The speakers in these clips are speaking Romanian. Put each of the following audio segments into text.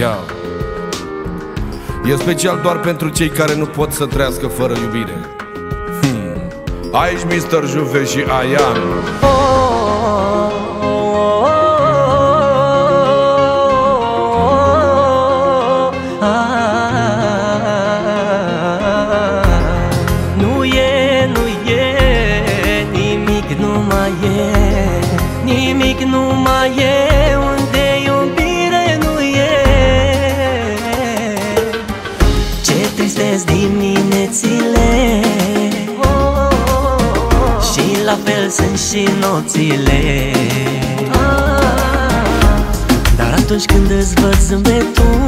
Ia. E special doar pentru cei care nu pot să trăiască fără iubire hmm. Aici Mr. Juve și Ayan Nu e, nu e, nimic nu mai e Nimic nu mai e, unde tristez diminețile. Și la fel sunt și nopțile. Dar atunci când îți văd zâmbetul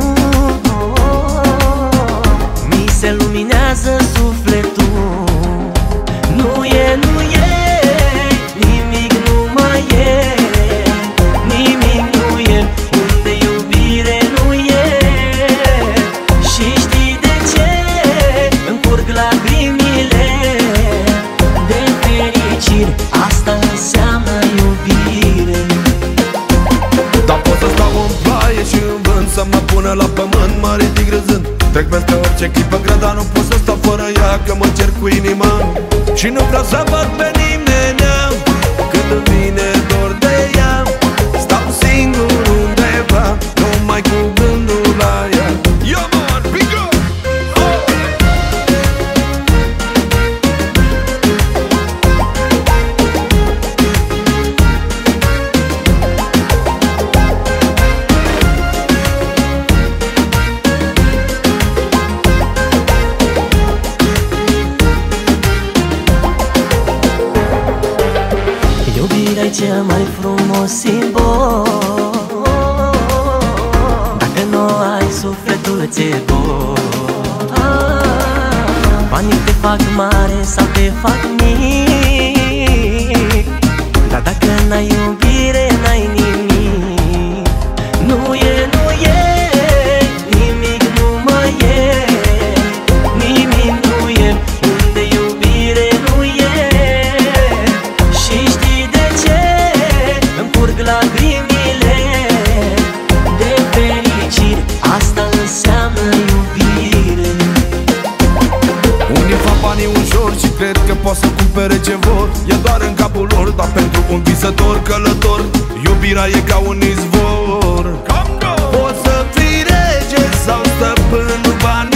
Mi se luminează sufletul Să mă pună la pământ, mă ridic râzând Trec peste orice clipă grea, dar nu pot să stau fără ea Că mă cer cu inima. Și nu vreau să văd pe nimeni Când îmi vine cel mai frumos simbol. Dacă nu ai sufletul ți-e gol Banii te fac mare sau te fac mic. Dar dacă n-ai iubire, cred că pot să cumpere ce vor E doar în capul lor, dar pentru un visător călător Iubirea e ca un izvor. Poți să fii rege sau stăpânul banilor